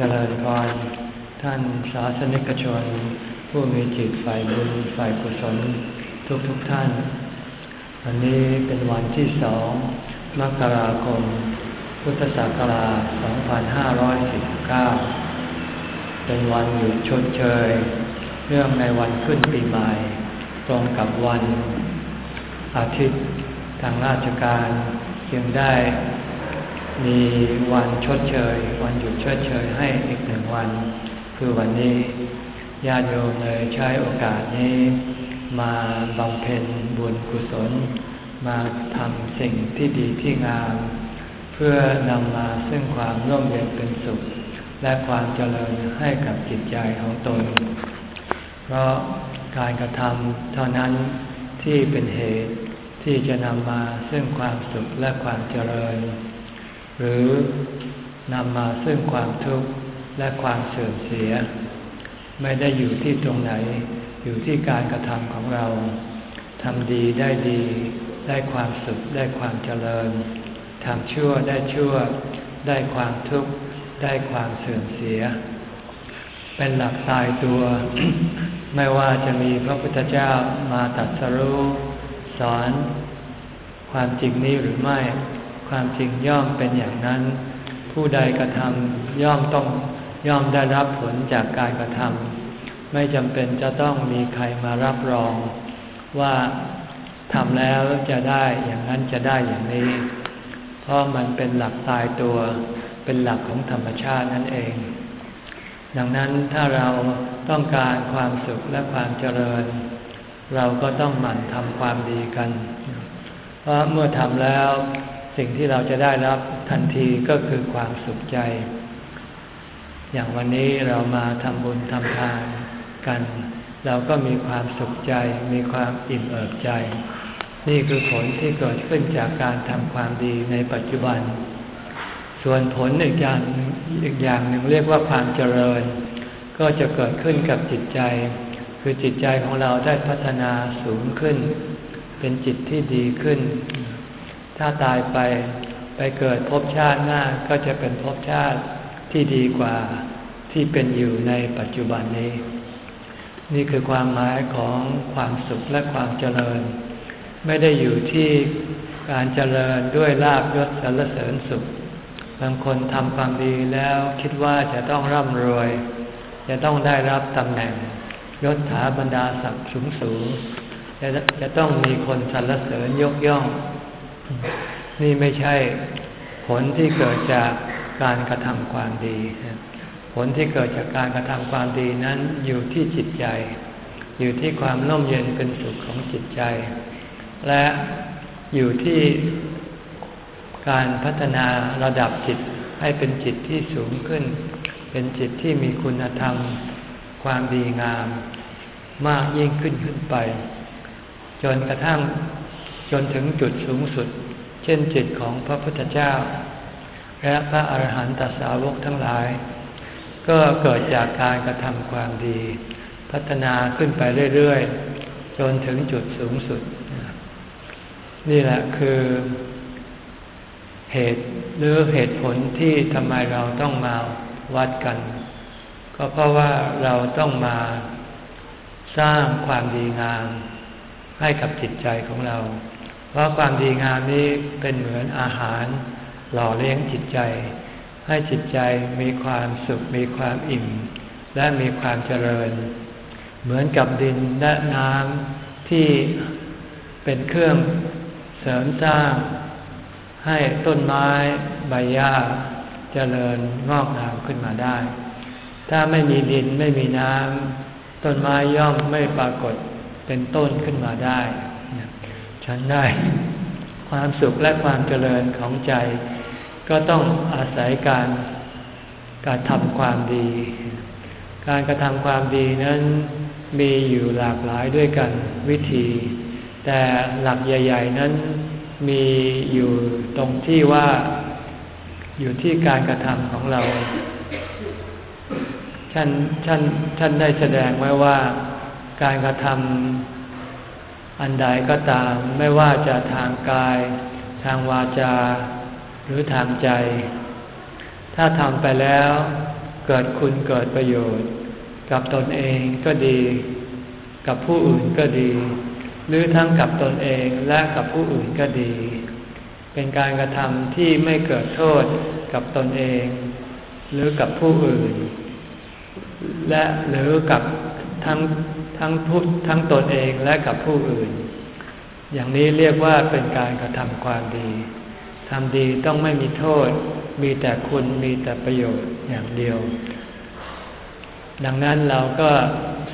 จริญพรท่านสาสนิกชน ผู้มีจิตฝ่ายบุญฝ่ายกุศลทุกทุกท่าน วันนี้เป็นวันที่สองมกราคม พุทธศักราช 2549 เป็นวันหยุดชดเชย เรื่องในวันขึ้นปีใหม่ ตรงกับวันอาทิตย์ทางราชการจึงได้ มีวันชดเชย วันหยุดชดเชยให้อีกหนึ่งวัน คือวันนี้ญาติโยมเลยใช้โอกาสนี้ มาบำเพ็ญบุญกุศล มาทำสิ่งที่ดีที่งาม เพื่อนำมาซึ่งความร่มเย็นเป็นสุข และความเจริญให้กับจิตใจของตน เพราะการกระทำเท่านั้นที่เป็นเหตุที่จะนำมาซึ่งความสุขและความเจริญ หรือนำมาซึ่งความทุกข์และความเสื่อมเสีย ไม่ได้อยู่ที่ตรงไหน อยู่ที่การกระทำของเราทำดีได้ดี ได้ความสุขได้ความเจริญทำชั่วได้ชั่ว ได้ความทุกข์ได้ความเสื่อมเสีย เป็นหลักตายตัว ไม่ว่าจะมีพระพุทธเจ้ามาตัดสรู้สอน ความจริงนี้หรือไม่ ความจริงย่อมเป็นอย่างนั้น ผู้ใดกระทำย่อมต้องย่อมได้รับผลจากการกระทำไม่จำเป็นจะต้องมีใครมารับรอง ว่าทำแล้วจะได้อย่างนั้นจะได้อย่างนี้ เพราะมันเป็นหลักตายตัว เป็นหลักของธรรมชาตินั่นเอง ดังนั้นถ้าเราต้องการความสุขและความเจริญ เราก็ต้องหมั่นทำความดีกัน เพราะเมื่อทำแล้ว สิ่งที่เราจะได้รับทันทีก็คือความสุขใจ อย่างวันนี้เรามาทำบุญทำทานกัน เราก็มีความสุขใจ มีความอิ่มเอิบใจ นี่คือผลที่เกิดขึ้นจากการทำความดีในปัจจุบัน ส่วนผลอีกอย่างอีกอย่างหนึ่งเรียกว่าความเจริญ ก็จะเกิดขึ้นกับจิตใจ คือจิตใจของเราได้พัฒนาสูงขึ้น เป็นจิตที่ดีขึ้น ถ้าตายไปไปเกิดภพชาติหน้าก็จะเป็นภพชาติที่ดีกว่าที่เป็นอยู่ในปัจจุบันนี้ นี่คือความหมายของความสุขและความเจริญ ไม่ได้อยู่ที่การเจริญด้วยลาบยศสรรเสริญสุข บางคนทำความดีแล้วคิดว่าจะต้องร่ำรวย จะต้องได้รับตำแหน่งยศถาบรรดาศักดิ์สูงสูงจะจะต้องมีคนสรรเสริญยกย่อง นี่ไม่ใช่ผลที่เกิดจากการกระทำความดี ผลที่เกิดจากการกระทำความดีนั้นอยู่ที่จิตใจ อยู่ที่ความน่มเย็นเป็นสุขของจิตใจ และอยู่ที่การพัฒนาระดับจิตให้เป็นจิตที่สูงขึ้น เป็นจิตที่มีคุณธรรม ความดีงาม มากยิ่งขึ้นขึ้นไป จนกระทั่งจนถึงจุดสูงสุด เช่นจิตของพระพุทธเจ้า และพระอรหันตสาวกทั้งหลาย ก็เกิดจากการกระทำความดี พัฒนาขึ้นไปเรื่อยๆ จนถึงจุดสูงสุด นี่แหละคือเหตุหรือเหตุผลที่ทำไมเราต้องมาวัดกัน ก็เพราะว่าเราต้องมาสร้างความดีงามให้กับจิตใจของเรา เพราะความดีงามนี้เป็นเหมือนอาหาร หล่อเลี้ยงจิตใจ ให้จิตใจมีความสุขมีความอิ่ม และมีความเจริญ เหมือนกับดินและน้ำที่เป็นเครื่องเสริมสร้าง ให้ต้นไม้ใบหญ้าเจริญงอกงามขึ้นมาได้ ถ้าไม่มีดินไม่มีน้ำต้นไม้ย่อมไม่ปรากฏเป็นต้นขึ้นมาได้ ฉันได้ ความสุขและความเจริญของใจ ก็ต้องอาศัยการการทำความดี การกระทำความดีนั้นมีอยู่หลากหลายด้วยกันวิธี แต่หลักใหญ่ ๆ นั้นมีอยู่ตรงที่ว่าอยู่ที่การกระทำของเราท่านท่านท่านได้แสดงไว้ว่าการกระทำ อันใดก็ตามไม่ว่าจะทางกาย ทางวาจา หรือทางใจ ถ้าทำไปแล้วเกิดคุณเกิดประโยชน์ กับตนเองก็ดี กับผู้อื่นก็ดี หรือทั้งกับตนเองและกับผู้อื่นก็ดี เป็นการกระทำที่ไม่เกิดโทษกับตนเอง หรือกับผู้อื่น และหรือกับทั้ง ทั้งผู้ทั้งตนเองและกับผู้อื่น อย่างนี้เรียกว่าเป็นการกระทำความดีทำดีต้องไม่มีโทษ มีแต่คุณมีแต่ประโยชน์อย่างเดียว ดังนั้นเราก็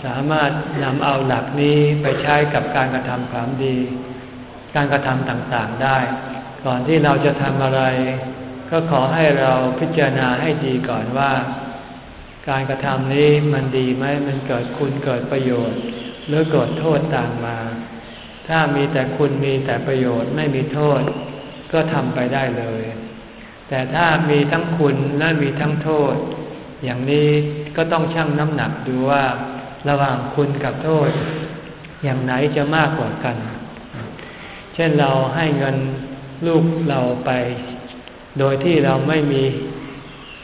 สามารถนำเอาหลักนี้ไปใช้กับการกระทำความดี การกระทำต่างๆได้ ก่อนที่เราจะทำอะไร ก็ขอให้เราพิจารณาให้ดีก่อนว่า การกระทำนี้มันดีไหมมันเกิดคุณเกิดประโยชน์ หรือเกิดโทษต่ามมา ถ้ามีแต่คุณมีแต่ประโยชน์ไม่มีโทษ ก็ทำไปได้เลย แต่ถ้ามีทั้งคุณและมีทั้งโทษ อย่างนี้ก็ต้องชั่งน้ำหนักดูว่า ระหว่างคุณกับโทษ อย่างไหนจะมากกว่ากัน เช่นเราให้เงินลูกเราไป โดยที่เราไม่มี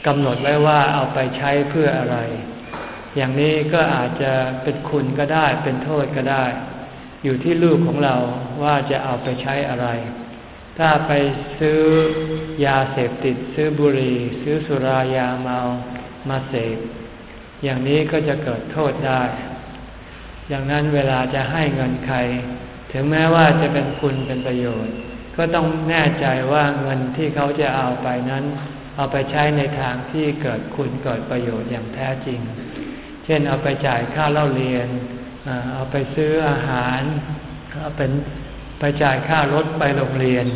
กำหนดไว้ว่าเอาไปใช้เพื่ออะไร อย่างนี้ก็อาจจะเป็นคุณก็ได้ เป็นโทษก็ได้ อยู่ที่ลูกของเราว่าจะเอาไปใช้อะไร ถ้าไปซื้อยาเสพติด ซื้อบุหรี่ ซื้อสุรายาเมามาเสพอย่างนี้ก็จะเกิดโทษได้ อย่างนั้นเวลาจะให้เงินใคร ถึงแม้ว่าจะเป็นคุณเป็นประโยชน์ ก็ต้องแน่ใจว่าเงินที่เขาจะเอาไปนั้น เอาไปใช้ในทางที่เกิดคุณเกิดประโยชน์อย่างแท้จริง เช่นเอาไปจ่ายค่าเล่าเรียน เอาไปซื้ออาหารเอาเป็นไปจ่ายค่ารถไปโรงเรียน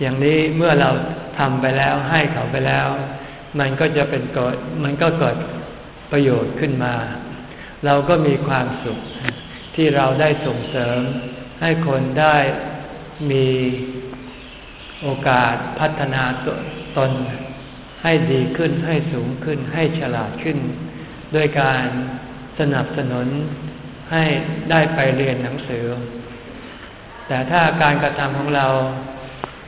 อย่างนี้เมื่อเราทำไปแล้วให้เขาไปแล้ว มันก็จะเป็นเกิดมันก็เกิดประโยชน์ขึ้นมา เราก็มีความสุขที่เราได้ส่งเสริม ให้คนได้มี โอกาสพัฒนาตนให้ดีขึ้นให้สูงขึ้นให้ฉลาดขึ้น ด้วยการสนับสนุนให้ได้ไปเรียนหนังสือ แต่ถ้าการกระทำของเรา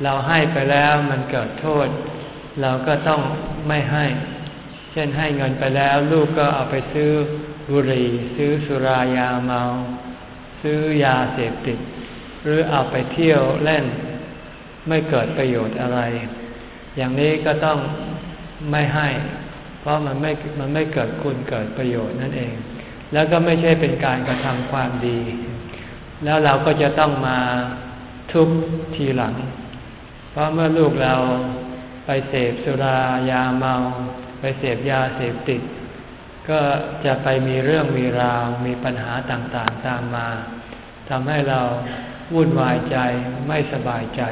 เราให้ไปแล้วมันเกิดโทษ เราก็ต้องไม่ให้ เช่นให้เงินไปแล้ว ลูกก็เอาไปซื้อบุหรี่ ซื้อสุรายาเมา ซื้อยาเสพติด หรือเอาไปเที่ยวเล่น ไม่เกิดประโยชน์อะไร อย่างนี้ก็ต้องไม่ให้ เพราะมันไม่มันไม่เกิดคุณเกิดประโยชน์นั่นเอง แล้วก็ไม่ใช่เป็นการกระทำความดี แล้วเราก็จะต้องมาทุกทีหลัง เพราะเมื่อลูกเราไปเสพสุรายาเมา ไปเสพยาเสพติด ก็จะไปมีเรื่องมีราว มีปัญหาต่างๆตามมาทำให้เราวุ่นวายใจไม่สบายใจ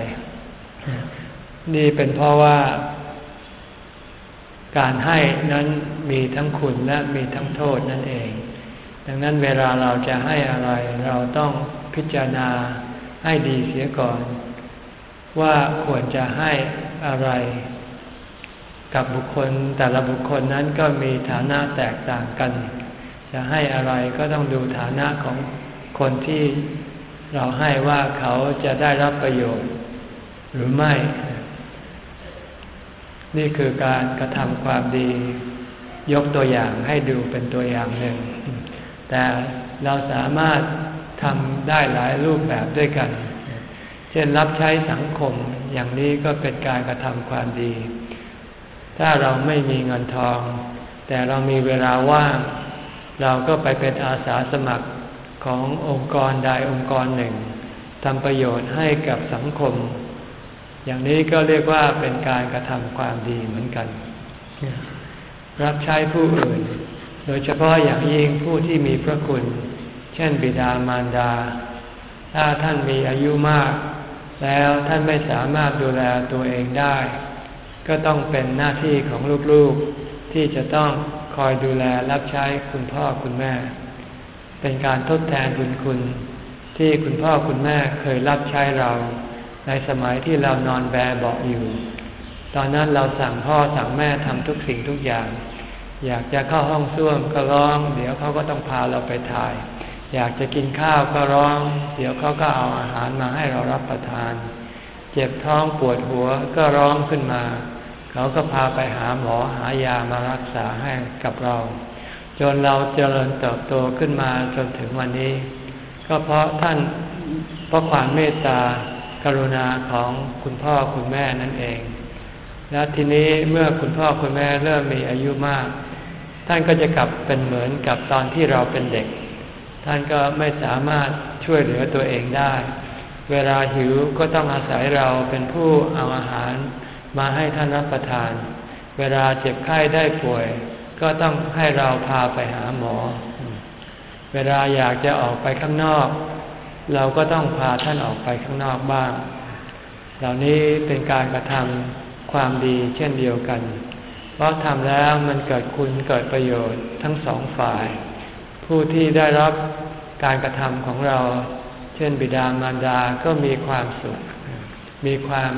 นี่เป็นเพราะว่า การให้นั้นมีทั้งคุณและมีทั้งโทษนั่นเอง ดังนั้นเวลาเราจะให้อะไร เราต้องพิจารณาให้ดีเสียก่อน ว่าควรจะให้อะไร กับบุคคลแต่ละบุคคลนั้นก็มีฐานะแตกต่างกัน จะให้อะไรก็ต้องดูฐานะของคนที่เราให้ว่าเขาจะได้รับประโยชน์ หรือไม่ นี่คือการกระทำความดี ยกตัวอย่างให้ดูเป็นตัวอย่างหนึ่ง แต่เราสามารถทำได้หลายรูปแบบด้วยกัน เช่นรับใช้สังคมอย่างนี้ก็เป็นการกระทำความดี ถ้าเราไม่มีเงินทอง แต่เรามีเวลาว่าง เราก็ไปเป็นอาสาสมัครขององค์กรใดองค์กรหนึ่งทำประโยชน์ให้กับสังคม อย่างนี้ก็เรียกว่าเป็นการกระทำความดีเหมือนกัน รับใช้ผู้อื่น โดยเฉพาะอย่างยิ่งผู้ที่มีพระคุณ เช่นบิดามารดา ถ้าท่านมีอายุมาก แล้วท่านไม่สามารถดูแลตัวเองได้ ก็ต้องเป็นหน้าที่ของลูกๆ ที่จะต้องคอยดูแลรับใช้คุณพ่อคุณแม่ เป็นการทดแทนบุญคุณที่คุณพ่อคุณแม่เคยรับใช้เรา ในสมัยที่เรานอนแบเบาอยู่ ตอนนั้นเราสั่งพ่อสั่งแม่ทำทุกสิ่งทุกอย่าง อยากจะเข้าห้องส้วมก็ร้อง เดี๋ยวเขาก็ต้องพาเราไปถ่าย อยากจะกินข้าวก็ร้อง เดี๋ยวเขาก็เอาอาหารมาให้เรารับประทาน เจ็บท้องปวดหัวก็ร้องขึ้นมา เขาก็พาไปหาหมอหายามารักษาให้กับเรา จนเราเจริญเติบโตขึ้นมาจนถึงวันนี้ ก็เพราะท่านเพราะความเมตตา กรุณาของคุณพ่อคุณแม่นั่นเอง แล้วทีนี้เมื่อคุณพ่อคุณแม่เริ่มมีอายุมาก ท่านก็จะกลับเป็นเหมือนกับตอนที่เราเป็นเด็ก ท่านก็ไม่สามารถช่วยเหลือตัวเองได้ เวลาหิวก็ต้องอาศัยเราเป็นผู้เอาอาหารมาให้ท่านรับประทาน เวลาเจ็บไข้ได้ป่วย ก็ต้องให้เราพาไปหาหมอ เวลาอยากจะออกไปข้างนอก เราก็ต้องพาท่านออกไปข้างนอกบ้าง เหล่านี้เป็นการกระทำความดีเช่นเดียวกัน เพราะทำแล้วมันเกิดคุณเกิดประโยชน์ทั้งสองฝ่าย ผู้ที่ได้รับการกระทำของเรา เช่นบิดามารดาก็มีความสุข มีความ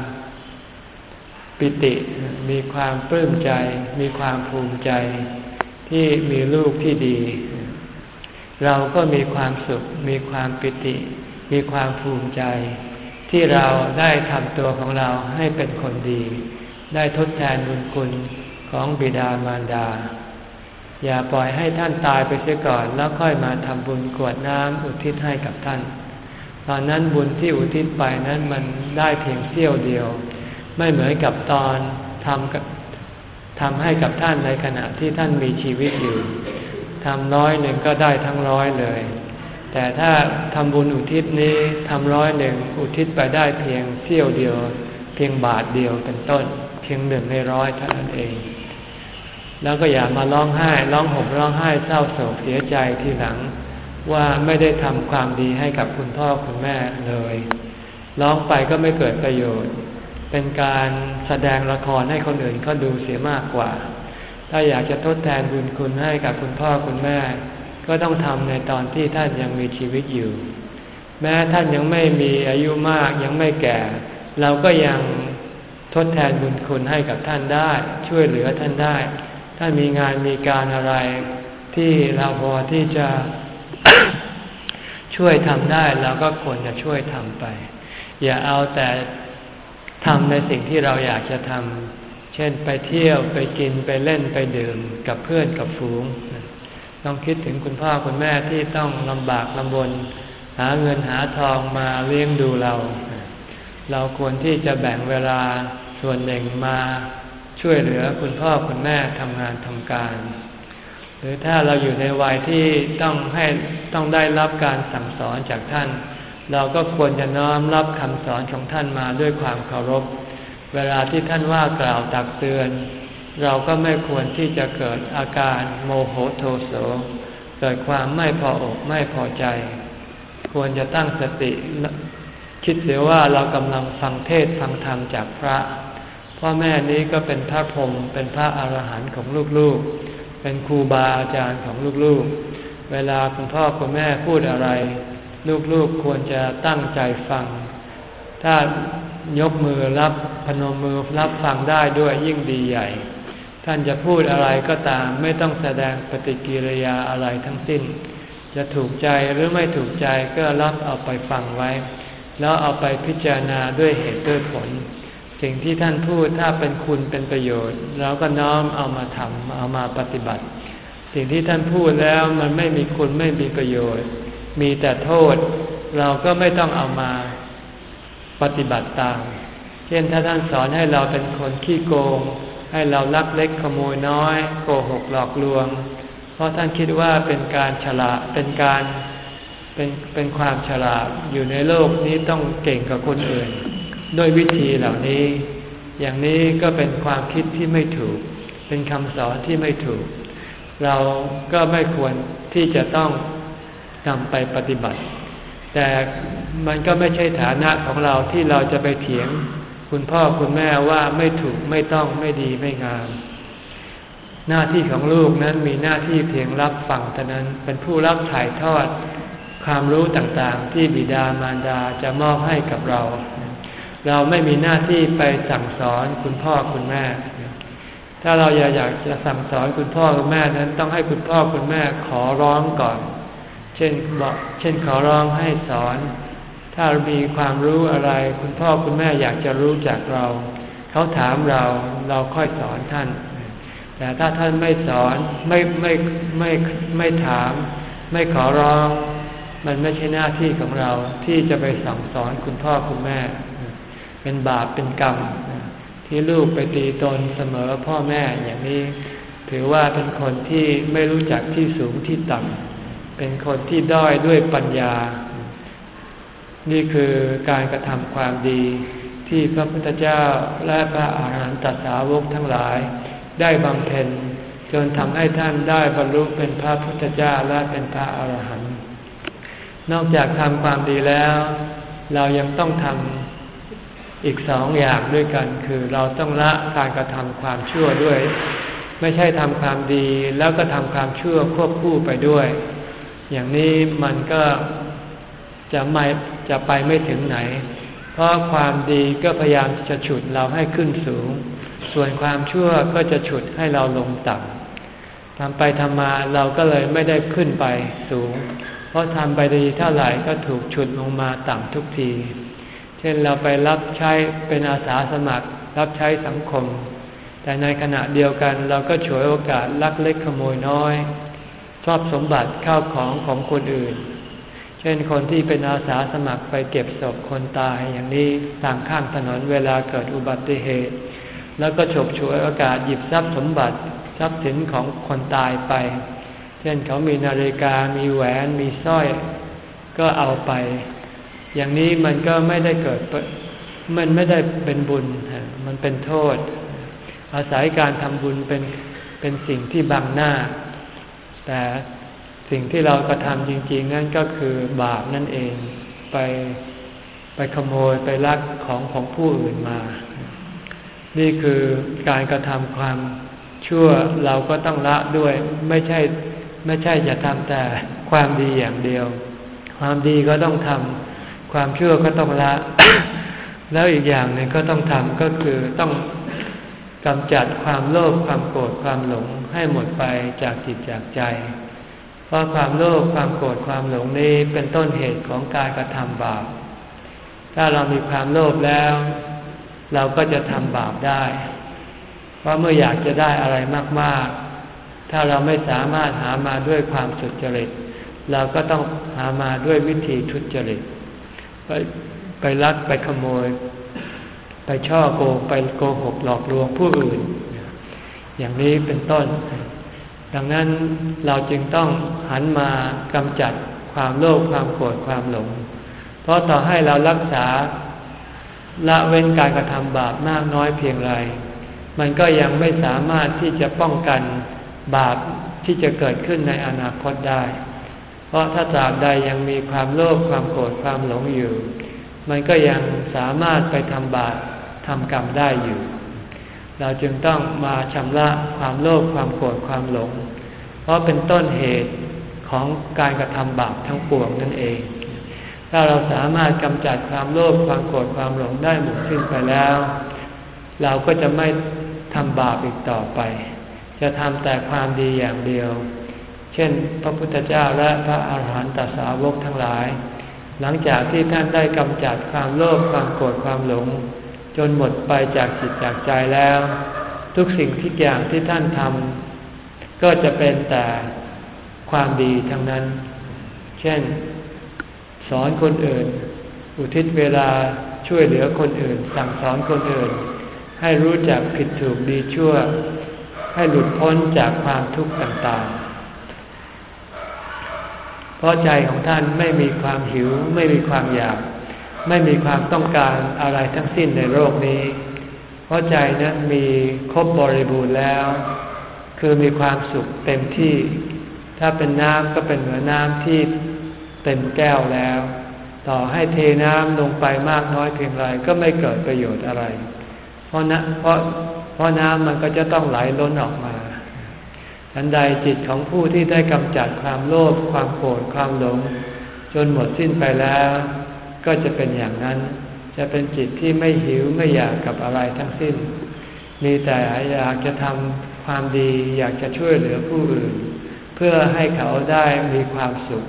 ปิติ มีความปลื้มใจ มีความภูมิใจ ที่มีลูกที่ดี เราก็มีความสุข มีความปิติ มีความภูมิใจ ที่เราได้ทำตัวของเราให้เป็นคนดี ได้ทดแทนบุญคุณของบิดามารดา อย่าปล่อยให้ท่านตายไปเสียก่อนแล้วค่อยมาทำบุญกวดน้ำอุทิศให้กับท่าน ตอนนั้นบุญที่อุทิศไปนั้นมันได้เพียงเสี้ยวเดียว ไม่เหมือนกับตอนทำกับทำให้กับท่านในขณะที่ท่านมีชีวิตอยู่ ทำร้อยหนึ่งก็ได้ทั้งร้อยเลย แต่ถ้าทำบุญอุทิศนี้ทำร้อยหนึ่งอุทิศไปได้เพียงเสี้ยวเดียว เพียงบาทเดียวเป็นต้น เพียงหนึ่งในร้อยเท่านั้นเอง แล้วก็อย่ามาร้องไห้ร้องห่มร้องไห้เศร้าโศกเสียใจทีหลัง ว่าไม่ได้ทำความดีให้กับคุณพ่อคุณแม่เลยร้องไปก็ไม่เกิดประโยชน์ เป็นการแสดงละครให้คนอื่นเขาดูเสียมากกว่า ถ้าอยากจะทดแทนบุญคุณให้กับคุณพ่อคุณแม่ ก็ต้องทำในตอนที่ท่านยังมีชีวิตอยู่ แม้ท่านยังไม่มีอายุมากยังไม่แก่ เราก็ยังทดแทนบุญคุณให้กับท่านได้ ช่วยเหลือท่านได้ถ้ามีงานมีการอะไรที่เราพอที่จะช่วยทำได้เราก็ควรจะช่วยทำไป อย่าเอาแต่ทำในสิ่งที่เราอยากจะทำ เช่นไปเที่ยวไปกินไปเล่นไปดื่มกับเพื่อนกับฝูงต้องคิดถึงคุณพ่อคุณแม่ที่ต้องลำบากลำบน หาเงินหาทองมาเลี้ยงดูเรา เราควรที่จะแบ่งเวลาส่วนหนึ่งมาช่วยเหลือคุณพ่อคุณแม่ทำงานทำการ หรือถ้าเราอยู่ในวัยที่ต้องให้ต้องได้รับการสั่งสอนจากท่าน เราก็ควรจะน้อมรับคำสอนของท่านมาด้วยความเคารพ เวลาที่ท่านว่ากล่าวตักเตือน เราก็ไม่ควรที่จะเกิดอาการโมโหโทโสเกิดความไม่พออกไม่พอใจ ควรจะตั้งสติ คิดเสียว่าเรากำลังฟังเทศฟังธรรมจากพระพ่อแม่นี้ก็เป็นพระพรหมเป็นพระอรหันต์ของลูกๆ เป็นครูบาอาจารย์ของลูกๆ เวลาคุณพ่อคุณแม่พูดอะไร ลูกๆควรจะตั้งใจฟัง ถ้า ยกมือรับพนมมือรับฟังได้ด้วยยิ่งดีใหญ่ ท่านจะพูดอะไรก็ตาม ไม่ต้องแสดงปฏิกิริยาอะไรทั้งสิ้น จะถูกใจหรือไม่ถูกใจก็รับเอาไปฟังไว้ แล้วเอาไปพิจารณาด้วยเหตุด้วยผล สิ่งที่ท่านพูดถ้าเป็นคุณเป็นประโยชน์เราก็น้อมเอามาทำเอามาปฏิบัติ สิ่งที่ท่านพูดแล้วมันไม่มีคุณไม่มีประโยชน์ มีแต่โทษ เราก็ไม่ต้องเอามา ปฏิบัติตาม เช่นถ้าท่านสอนให้เราเป็นคนขี้โกง ให้เราลักเล็กขโมยน้อย โกหกหลอกลวง เพราะท่านคิดว่าเป็นการฉลาดเป็นการเป็นเป็นความฉลาดอยู่ในโลกนี้ต้องเก่งกับคนอื่นด้วยวิธีเหล่านี้ อย่างนี้ก็เป็นความคิดที่ไม่ถูก เป็นคำสอนที่ไม่ถูก เราก็ไม่ควรที่จะต้องนำไปปฏิบัติ แต่ มันก็ไม่ใช่ฐานะของเราที่เราจะไปเถียง คุณพ่อคุณแม่ว่าไม่ถูกไม่ต้องไม่ดีไม่งาม หน้าที่ของลูกนั้นมีหน้าที่เพียงรับฟังเท่านั้นเป็นผู้รับถ่ายทอด ความรู้ต่างๆ ที่บิดามารดาจะมอบให้กับเรา เราไม่มีหน้าที่ไปสั่งสอนคุณพ่อคุณแม่ ถ้าเราอยากจะสั่งสอนคุณพ่อคุณแม่นั้นต้องให้คุณพ่อคุณแม่ขอร้องก่อน เช่นบอกเช่นขอร้องให้สอน ถ้ามีความรู้อะไร คุณพ่อคุณแม่อยากจะรู้จากเรา เขาถามเราเราค่อยสอนท่าน แต่ถ้าท่านไม่สอนไม่ไม่ไม่ไม่ถาม ไม่ขอร้อง มันไม่ใช่หน้าที่ของเราที่จะไปสั่งสอนคุณพ่อคุณแม่ เป็นบาปเป็นกรรม ที่ลูกไปตีตนเสมอพ่อแม่อย่างนี้ ถือว่าเป็นคนที่ไม่รู้จักที่สูงที่ต่ำเป็นคนที่ด้อยด้วยปัญญา นี่คือการกระทำความดีที่พระพุทธเจ้าและพระอาหารหันตสาวกทั้งหลาย ได้บำเพ็ญจนทำให้ท่านได้บรรลุเป็นพระพุทธเจ้าและเป็นพระอาหารหันต์นอกจากทำความดีแล้ว เรายังต้องทำอีกสองอย่างด้วยกัน คือเราต้องละการกระทำความชั่วด้วย ไม่ใช่ทำความดีแล้วก็ทำความชั่วควบคู่ไปด้วย อย่างนี้มันก็ จะไม่จะไปไม่ถึงไหน เพราะความดีก็พยายามจะฉุดเราให้ขึ้นสูง ส่วนความชั่วก็จะฉุดให้เราลงต่ำทำไปทำมาเราก็เลยไม่ได้ขึ้นไปสูง เพราะทำไปดีเท่าไหร่ก็ถูกฉุดลงมาต่ำทุกที เช่นเราไปรับใช้เป็นอาสาสมัคร รับใช้สังคม แต่ในขณะเดียวกันเราก็ฉวยโอกาสลักเล็กขโมยน้อยชอบสมบัติข้าวของของคนอื่น ช่นคนที่เป็นอาสาสมัครไปเก็บศพคนตายอย่างนี้ตามข้างถนนเวลาเกิดอุบัติเหตุ แล้วก็ฉกฉวยโอกาสหยิบทรัพย์สมบัติทรัพย์สินของคนตายไป เช่นเขามีนาฬิกามีแหวนมีสร้อย ก็เอาไป อย่างนี้มันก็ไม่ได้เกิดมันไม่ได้เป็นบุญ มันเป็นโทษ อาศัยการทำบุญเป็นเป็นสิ่งที่บังหน้า แต่ สิ่งที่เรากระทำจริง ๆ นั่นก็คือบาปนั่นเอง ไปไปขโมยไปลักของของผู้อื่นมา นี่คือการกระทำความชั่วเราก็ต้องละด้วย ไม่ใช่ไม่ใช่จะทำแต่ความดีอย่างเดียว ความดีก็ต้องทำความชั่วก็ต้องละ แล้วอีกอย่างหนึ่งก็ต้องทำก็คือต้องกำจัดความโลภความโกรธความหลงให้หมดไปจากจิตจากใจ เพราะความโลภความโกรธความหลงนี้เป็นต้นเหตุของการกระทำบาป ถ้าเรามีความโลภแล้ว เราก็จะทำบาปได้ เพราะเมื่ออยากจะได้อะไรมากๆ ถ้าเราไม่สามารถหามาด้วยความสุจริต เราก็ต้องหามาด้วยวิธีทุจริต ไปไปลักไปขโมย ไปช่อโกงไปโกหกหลอกลวงผู้อื่น อย่างนี้เป็นต้น ดังนั้นเราจึงต้องหันมากำจัดความโลภความโกรธความหลง เพราะต่อให้เรารักษาละเว้นการกระทำบาปมากน้อยเพียงไร มันก็ยังไม่สามารถที่จะป้องกันบาปที่จะเกิดขึ้นในอนาคตได้ เพราะถ้าตราบใดยังมีความโลภความโกรธความหลงอยู่ มันก็ยังสามารถไปทำบาปทำกรรมได้อยู่ เราจึงต้องมาชำระความโลภความโกรธความหลง เพราะเป็นต้นเหตุของการกระทำบาปทั้งปวงนั่นเอง ถ้าเราสามารถกำจัดความโลภความโกรธความหลงได้หมดสิ้นไปแล้ว เราก็จะไม่ทำบาปอีกต่อไป จะทำแต่ความดีอย่างเดียว เช่น พระพุทธเจ้าและพระอาหารหันตสาวกทั้งหลาย หลังจากที่ท่านได้กำจัดความโลภความโกรธความหลง จนหมดไปจากจิตจากใจแล้ว ทุกสิ่งทุกอย่างที่ท่านทำก็จะเป็นแต่ความดีทั้งนั้น เช่น สอนคนอื่น อุทิศเวลาช่วยเหลือคนอื่น สั่งสอนคนอื่น ให้รู้จักผิดถูกดีชั่ว ให้หลุดพ้นจากความทุกข์ต่างๆ เพราะใจของท่านไม่มีความหิวไม่มีความอยาก ไม่มีความต้องการอะไรทั้งสิ้นในโลกนี้ เพราะใจนั้นมีครบบริบูรณ์แล้ว คือมีความสุขเต็มที่ ถ้าเป็นน้ำก็เป็นเหมือนน้ำที่เต็มแก้วแล้ว ต่อให้เทน้ำลงไปมากน้อยเพียงไรก็ไม่เกิดประโยชน์อะไร เพราะนะเพราะเพราะน้ำมันก็จะต้องไหลล้นออกมาทันใดจิตของผู้ที่ได้กำจัดความโลภความโกรธความหลง จนหมดสิ้นไปแล้ว ก็จะเป็นอย่างนั้น จะเป็นจิตที่ไม่หิวไม่อยากกับอะไรทั้งสิ้น มีแต่อยากจะทำความดี อยากจะช่วยเหลือผู้อื่น เพื่อให้เขาได้มีความสุข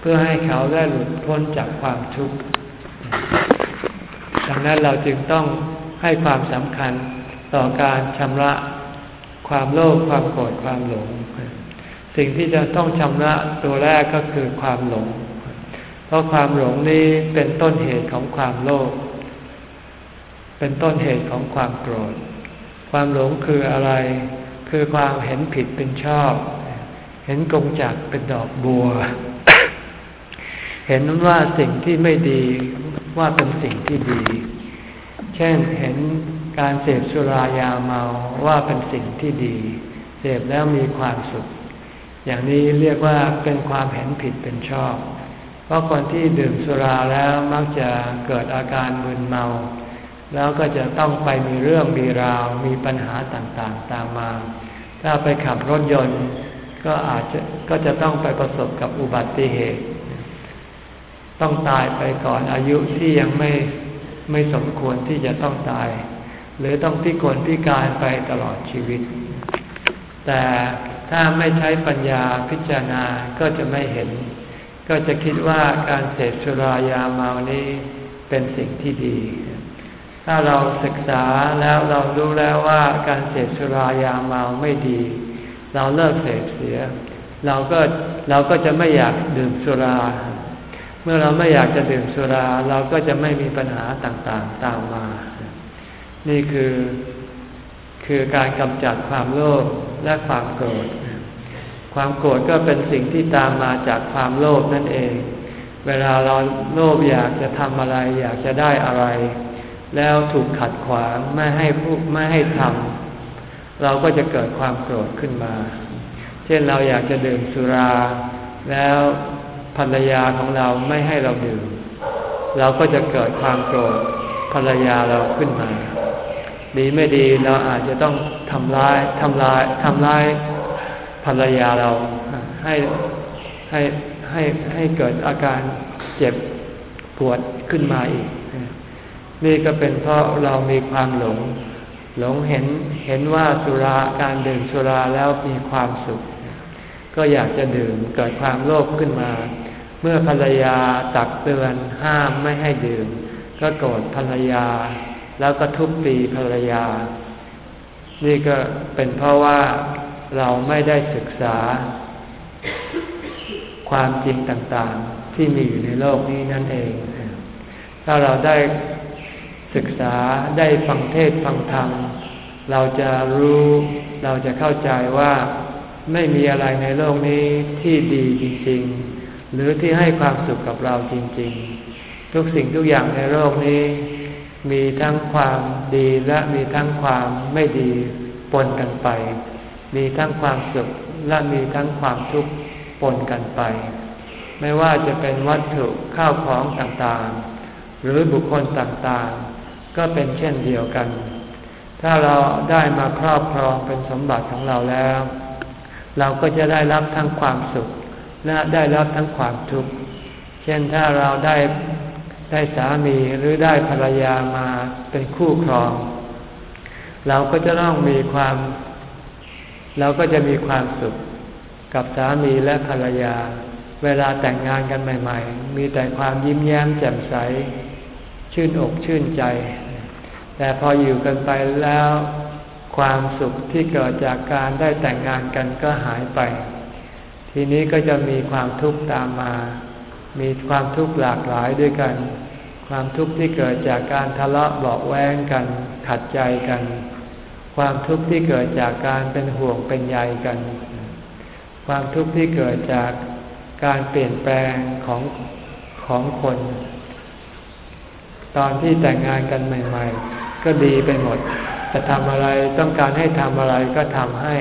เพื่อให้เขาได้หลุดพ้นจากความทุกข์ดังนั้นเราจึงต้องให้ความสำคัญต่อการชำระความโลภความโกรธความหลง สิ่งที่จะต้องชำระตัวแรกก็คือความหลง เพราะความหลงนี้เป็นต้นเหตุของความโลภ เป็นต้นเหตุของความโกรธ ความหลงคืออะไร คือความเห็นผิดเป็นชอบ เห็นกงจักเป็นดอกบัว เห็นว่าสิ่งที่ไม่ดีว่าเป็นสิ่งที่ดี เช่นเห็นการเสพสุรายาเมาว่าเป็นสิ่งที่ดี เสพแล้วมีความสุข อย่างนี้เรียกว่าเป็นความเห็นผิดเป็นชอบ เพราะคนที่ดื่มสุราแล้วมักจะเกิดอาการมึนเมา แล้วก็จะต้องไปมีเรื่องมีราว มีปัญหาต่างๆตามมา ถ้าไปขับรถยนต์ก็อาจจะก็จะต้องไปประสบกับอุบัติเหตุ ต้องตายไปก่อนอายุที่ยังไม่ไม่สมควรที่จะต้องตาย หรือต้องพิกลพิการไปตลอดชีวิต แต่ถ้าไม่ใช้ปัญญาพิจารณาก็จะไม่เห็น ก็จะคิดว่าการเสพสุรายาเมานี้เป็นสิ่งที่ดี ถ้าเราศึกษาแล้วเรารู้แล้วว่าการเสพสุรายาเมาไม่ดี เราเลิกเสพเสีย เราก็เราก็จะไม่อยากดื่มสุรา เมื่อเราไม่อยากจะดื่มสุรา เราก็จะไม่มีปัญหาต่างๆตามมา นี่คือ คือการกำจัดความโลภและความโกรธ ความโกรธก็เป็นสิ่งที่ตามมาจากความโลภนั่นเอง เวลาเราโลภอยากจะทำอะไร อยากจะได้อะไร แล้วถูกขัดขวางไม่ให้พูดไม่ให้ทำเราก็จะเกิดความโกรธขึ้นมา เช่นเราอยากจะดื่มสุรา แล้วภรรยาของเราไม่ให้เราดื่ม เราก็จะเกิดความโกรธภรรยาเราขึ้นมาดีไม่ดีเราอาจจะต้องทำร้ายทำลายทำร้าย รรยาเราให้ให้ให้ให้เกิดอาการเจ็บปวดขึ้นมาอีก นี่ก็เป็นเพราะเรามีความหลง หลงเห็นเห็นว่าสุราการดื่มสุราแล้วมีความสุข ก็อยากจะดื่มเกิดความโลภขึ้นมา เมื่อภรรยาตักเตือนห้ามไม่ให้ดื่ม ก็โกรธภรรยา แล้วก็ทุบตีภรรยา นี่ก็เป็นเพราะว่า เราไม่ได้ศึกษา ความจริงต่างๆ ที่มีอยู่ในโลกนี้นั่นเอง ถ้าเราได้ศึกษาได้ฟังเทศฟังธรรมเราจะรู้เราจะเข้าใจว่าไม่มีอะไรในโลกนี้ที่ดีจริง ๆ หรือที่ให้ความสุขกับเราจริง ๆ ทุกสิ่งทุกอย่างในโลกนี้ มีทั้งความดีและมีทั้งความไม่ดีปนกันไป มีทั้งความสุขและมีทั้งความทุกข์ปนกันไป ไม่ว่าจะเป็นวัตถุข้าวของต่างๆ หรือบุคคลต่างๆ ก็เป็นเช่นเดียวกัน ถ้าเราได้มาครอบครองเป็นสมบัติของเราแล้ว เราก็จะได้รับทั้งความสุข และได้รับทั้งความทุกข์ เช่นถ้าเราได้ได้สามีหรือได้ภรรยามาเป็นคู่ครอง เราก็จะต้องมีความ เราก็จะมีความสุขกับสามีและภรรยา เวลาแต่งงานกันใหม่ ๆ มีแต่ความยิ้มแย้มแจ่มใส ชื่นอกชื่นใจ แต่พออยู่กันไปแล้วความสุขที่เกิดจากการได้แต่งงานกันก็หายไป ทีนี้ก็จะมีความทุกข์ตามมา มีความทุกข์หลากหลายด้วยกัน ความทุกข์ที่เกิดจากการทะเลาะเบาแวงกัน ขัดใจกัน ความทุกข์ที่เกิดจากการเป็นห่วงเป็นใยกัน ความทุกข์ที่เกิดจากการเปลี่ยนแปลงของของคน ตอนที่แต่งงานกันใหม่ ๆ ก็ดีไปหมด จะทำอะไรต้องการให้ทำอะไรก็ทำให้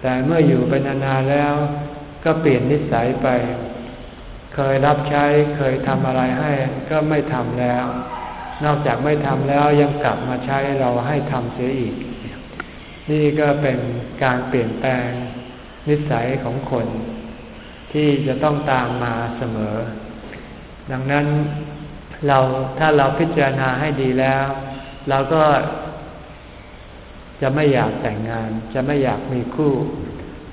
แต่เมื่ออยู่ไปนานๆแล้วก็เปลี่ยนนิสัยไป เคยรับใช้เคยทำอะไรให้ก็ไม่ทำแล้ว นอกจากไม่ทำแล้วยังกลับมาใช้เราให้ทำเสียอีก นี่ก็เป็นการเปลี่ยนแปลงนิสัยของคน ที่จะต้องตามมาเสมอ ดังนั้นเราถ้าเราพิจารณาให้ดีแล้ว เราก็จะไม่อยากแต่งงาน จะไม่อยากมีคู่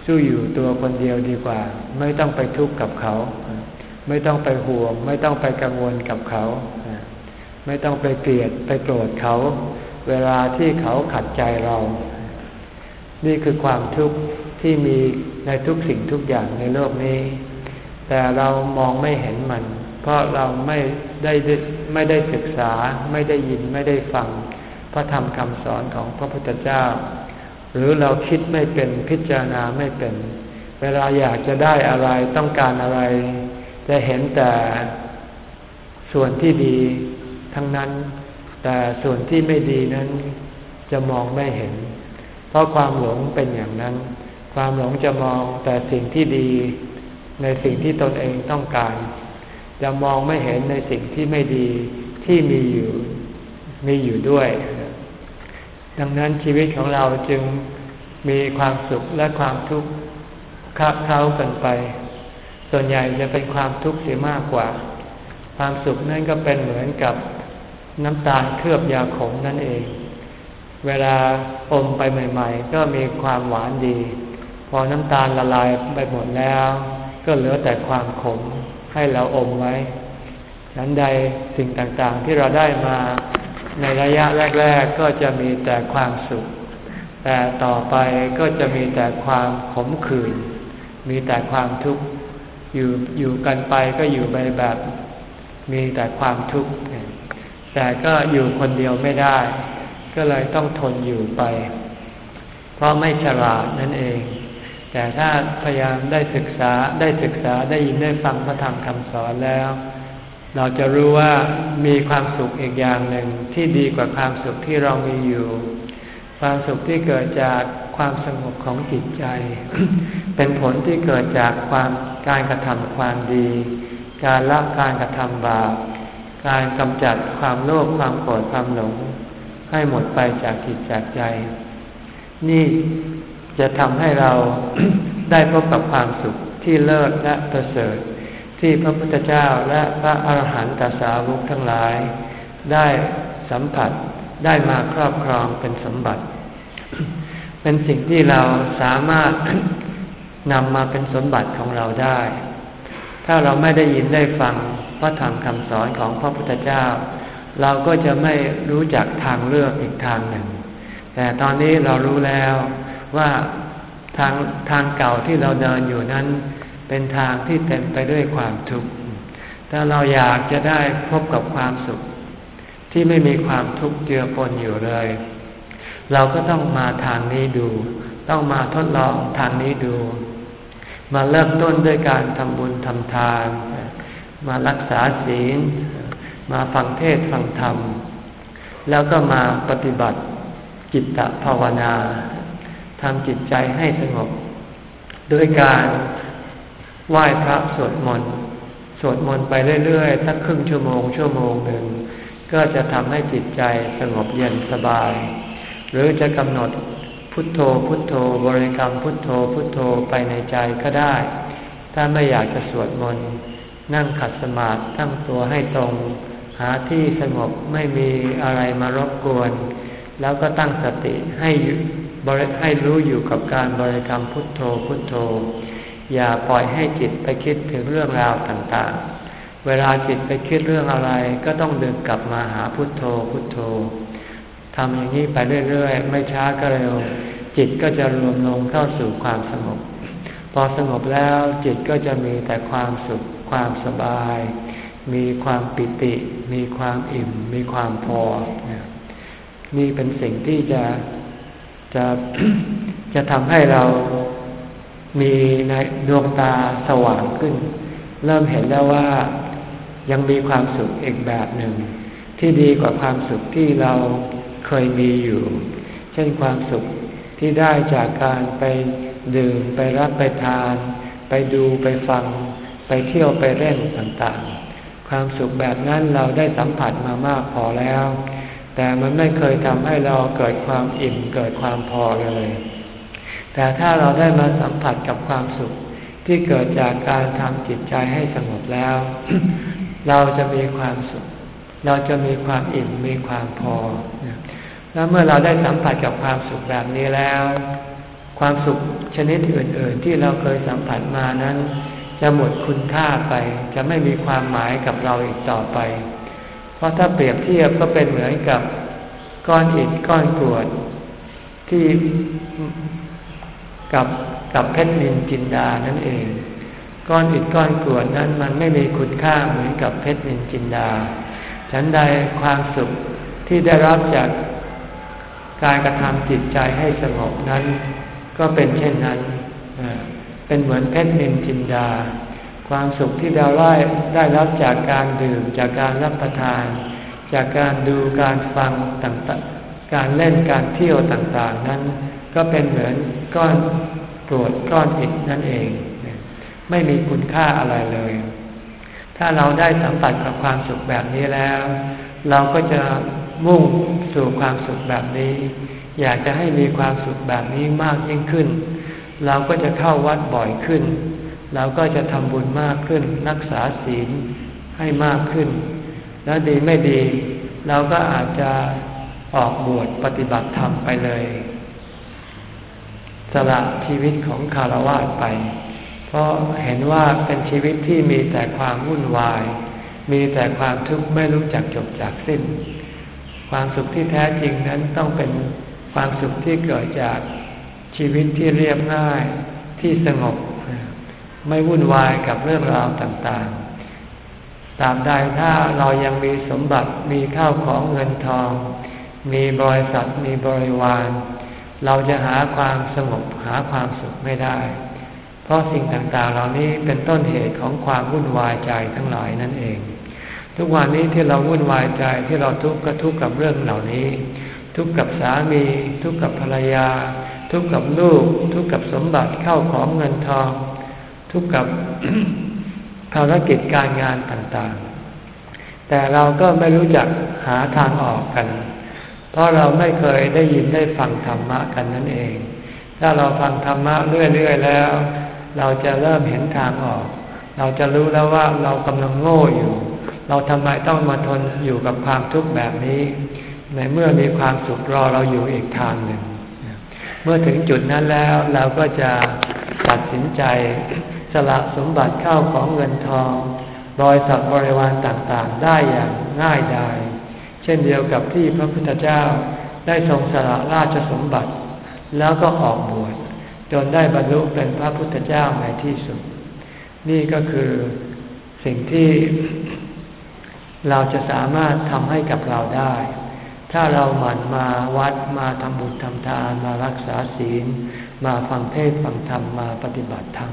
สู้อยู่ตัวคนเดียวดีกว่า ไม่ต้องไปทุกข์กับเขา ไม่ต้องไปห่วง ไม่ต้องไปกังวลกับเขา ไม่ต้องไปเกลียดไปโกรธเขา เวลาที่เขาขัดใจเรา นี่คือความทุกข์ที่มีในทุกสิ่งทุกอย่างในโลกนี้ แต่เรามองไม่เห็นมัน เพราะเราไม่ได้ไม่ได้ศึกษา ไม่ได้ยินไม่ได้ฟัง พระธรรมคำสอนของพระพุทธเจ้า หรือเราคิดไม่เป็นพิจารณาไม่เป็น เวลาอยากจะได้อะไรต้องการอะไร จะเห็นแต่ส่วนที่ดี ทั้งนั้น แต่ส่วนที่ไม่ดีนั้นจะมองไม่เห็น เพราะความหลงเป็นอย่างนั้น ความหลงจะมองแต่สิ่งที่ดี ในสิ่งที่ตนเองต้องการ จะมองไม่เห็นในสิ่งที่ไม่ดีที่มีอยู่มีอยู่ด้วย ดังนั้นชีวิตของเราจึงมีความสุขและความทุกข์คาบเค้ากันไป ส่วนใหญ่จะเป็นความทุกข์เสียมากกว่า ความสุขนั่นก็เป็นเหมือนกับ น้ำตาลเคลือบยาขมนั่นเอง เวลาอมไปใหม่ ๆ ก็มีความหวานดี พอน้ำตาลละลายไปหมดแล้ว ก็เหลือแต่ความขมให้เราอมไว้นั้นใดสิ่งต่างๆที่เราได้มาในระยะแรก ๆ ก็จะมีแต่ความสุข แต่ต่อไปก็จะมีแต่ความขมขื่น มีแต่ความทุกข์ อยู่อยู่กันไปก็อยู่ไปแบบ มีแต่ความทุกข์ แต่ก็อยู่คนเดียวไม่ได้ ก็เลยต้องทนอยู่ไป เพราะไม่ฉลาดนั่นเอง แต่ถ้าพยายามได้ศึกษาได้ศึกษาได้ยินได้ฟังพระธรรมคำสอนแล้ว เราจะรู้ว่ามีความสุขอีกอย่างหนึ่งที่ดีกว่าความสุขที่เรามีอยู่ความสุขที่เกิดจากความสงบของจิตใจ เป็นผลที่เกิดจากความการกระทำความดี การละการกระทำบาป การกำจัดความโลภความโกรธความหลง ให้หมดไปจากจิตจากใจ นี่จะทำให้เราได้พบกับความสุขที่เลิศและประเสริฐ ที่พระพุทธเจ้าและพระอาหารหันตสาวกทั้งหลาย ได้สัมผัสได้มาครอบครองเป็นสมบัติ เป็นสิ่งที่เราสามารถนำมาเป็นสมบัติของเราได้ ถ้าเราไม่ได้ยินได้ฟัง พระธรรมคำสอนของพระพุทธเจ้า เราก็จะไม่รู้จักทางเลือกอีกทางหนึ่ง แต่ตอนนี้เรารู้แล้วว่าทางทางเก่าที่เราเดินอยู่นั้น เป็นทางที่เต็มไปด้วยความทุกข์ถ้าเราอยากจะได้พบกับความสุข ที่ไม่มีความทุกข์เจือปนอยู่เลย เราก็ต้องมาทางนี้ดู ต้องมาทดลองทางนี้ดู มาเริ่มต้นด้วยการทำบุญทำทาน มารักษาศีล มาฟังเทศฟังธรรม แล้วก็มาปฏิบัติจิตตภาวนาทำจิตใจให้สงบ ด้วยการไหว้พระสวดมนต์สวดมนต์ไปเรื่อยๆสักครึ่งชั่วโมงชั่วโมงหนึ่งก็จะทำให้จิตใจสงบเย็นสบาย หรือจะกำหนดพุทโธพุทโธบริกรรมพุทโธพุทโธไปในใจก็ได้ ถ้าไม่อยากจะสวดมนต์ นั่งขัดสมาธิตั้งตัวให้ตรง หาที่สงบไม่มีอะไรมารบกวน แล้วก็ตั้งสติให้บริให้รู้อยู่กับการบริกรรมพุทโธพุทโธ อย่าปล่อยให้จิตไปคิดถึงเรื่องราวต่างๆ เวลาจิตไปคิดเรื่องอะไรก็ต้องดึงกลับมาหาพุทโธพุทโธทำอย่างนี้ไปเรื่อยๆ ไม่ช้าก็เร็ว จิตก็จะรวมลงเข้าสู่ความสงบ พอสงบแล้วจิตก็จะมีแต่ความสุข ความสบาย มีความปิติ มีความอิ่ม มีความพอ นี่เป็นสิ่งที่จะจะจะทำให้เรามีในดวงตาสว่างขึ้น เริ่มเห็นแล้วว่ายังมีความสุขอีกแบบหนึ่ง ที่ดีกว่าความสุขที่เราเคยมีอยู่ เช่นความสุขที่ได้จากการไปดื่มไปรับไปทาน ไปดูไปฟัง ไปเที่ยวไปเล่นต่างๆ ความสุขแบบนั้นเราได้สัมผัสมามากพอแล้ว แต่มันไม่เคยทำให้เราเกิดความอิ่มเกิดความพอเลย แต่ถ้าเราได้มาสัมผัสกับความสุขที่เกิดจากการทำจิตใจให้สงบแล้ว เราจะมีความสุข เราจะมีความอิ่มมีความพอ แล้วเมื่อเราได้สัมผัสกับความสุขแบบนี้แล้ว ความสุขชนิดอื่น ๆ ที่เราเคยสัมผัสมานั้น จะหมดคุณค่าไป จะไม่มีความหมายกับเราอีกต่อไป เพราะถ้าเปรียบเทียบก็เป็นเหมือนกับก้อนอิฐก้อนกรวด ที่กับกับเพชรนินจินดานั่นเอง ก้อนอิฐก้อนกรวดนั้นมันไม่มีคุณค่าเหมือนกับเพชรนินจินดา ฉันใดความสุขที่ได้รับจากการกระทำจิตใจให้สงบนั้น ก็เป็นเช่นนั้น เป็นเหมือนเพชรนินจินดา ความสุขที่เราได้ได้รับจากการดื่มจากการรับประทาน จากการดูการฟังต่างๆ การเล่นการเที่ยวต่างๆ นั้น ก็เป็นเหมือนก้อนกรวดก้อนอิฐนั่นเอง ไม่มีคุณค่าอะไรเลย ถ้าเราได้สัมผัสกับความสุขแบบนี้แล้ว เราก็จะมุ่งสู่ความสุขแบบนี้ อยากจะให้มีความสุขแบบนี้มากยิ่งขึ้น เราก็จะเข้าวัดบ่อยขึ้น เราก็จะทำบุญมากขึ้น รักษาศีลให้มากขึ้น แล้วดีไม่ดี เราก็อาจจะออกบวชปฏิบัติธรรมไปเลย สละชีวิตของคารวะไป เพราะเห็นว่าเป็นชีวิตที่มีแต่ความวุ่นวาย มีแต่ความทุกข์ไม่รู้จักจบจากสิ้น ความสุขที่แท้จริงนั้นต้องเป็นความสุขที่เกิดจาก ชีวิตที่เรียบง่ายที่สงบ ไม่วุ่นวายกับเรื่องราวต่างๆ ตามใดถ้าเรายังมีสมบัติมีข้าวของเงินทอง มีบริษัทมีบริวาร เราจะหาความสงบหาความสุขไม่ได้ เพราะสิ่งต่างๆ เหล่านี้เป็นต้นเหตุของความวุ่นวายใจทั้งหลายนั่นเอง ทุกวันนี้ที่เราวุ่นวายใจที่เราทุกข์ก็ทุกข์กับเรื่องเหล่านี้ ทุกข์กับสามี ทุกข์กับภรรยา ทุกข์กับลูก ทุกข์กับสมบัติเข้าของเงินทอง ทุกข์กับภารกิจการงานต่างๆ แต่เราก็ไม่รู้จักหาทางออกกัน เพราะเราไม่เคยได้ยินได้ฟังธรรมะกันนั่นเอง ถ้าเราฟังธรรมะเรื่อยๆแล้ว เราจะเริ่มเห็นทางออก เราจะรู้แล้วว่าเรากำลังโง่อยู่ เราทำไมต้องมาทนอยู่กับความทุกข์แบบนี้ ในเมื่อมีความสุขรอเราอยู่อีกทางหนึ่ง มื่อถึงจุดนั้นแล้วเราก็จะตัดสินใจสละสมบัติเข้าของเงินทองรอยสับบริวารต่างๆ ได้อย่างง่ายดายเช่นเดียวกับที่พระพุทธเจ้าได้ทรงสละราชสมบัติ แล้วก็ออกบวชจนได้บรรลุเป็นพระพุทธเจ้าในที่สุด นี่ก็คือสิ่งที่เราจะสามารถทำให้กับเราได้ ถ้าเราหมั่นมาวัดมาทำบุญทำทานมารักษาศีล มาฟังเทศฟังธรรมมาปฏิบัติธรรม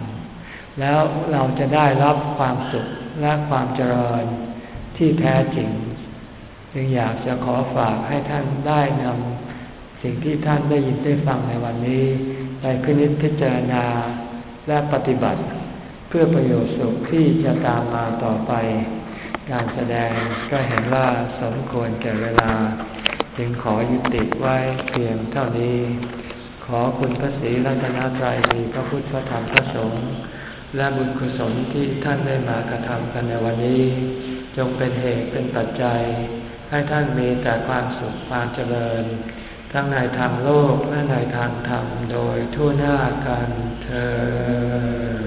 แล้วเราจะได้รับความสุขและความเจริญที่แท้จริง จึงอยากจะขอฝากให้ท่านได้นำสิ่งที่ท่านได้ยินได้ฟังในวันนี้ ไปพินิจพิจารณาและปฏิบัติ เพื่อประโยชน์สุขที่จะตามมาต่อไป การแสดงก็เห็นว่าสมควรแก่เวลา จึงขอยุติไว้เพียงเท่านี้ ขอคุณพระศรีรัตนตรัยมีพระพุทธธรรมพระสงฆ์และบุญกุศลที่ท่านได้มากระทำกันในวันนี้ จงเป็นเหตุเป็นปัจจัย ให้ท่านมีแต่ความสุขความเจริญ ทั้งในทางโลกและในทางธรรมโดยทั่วหน้ากันเธอ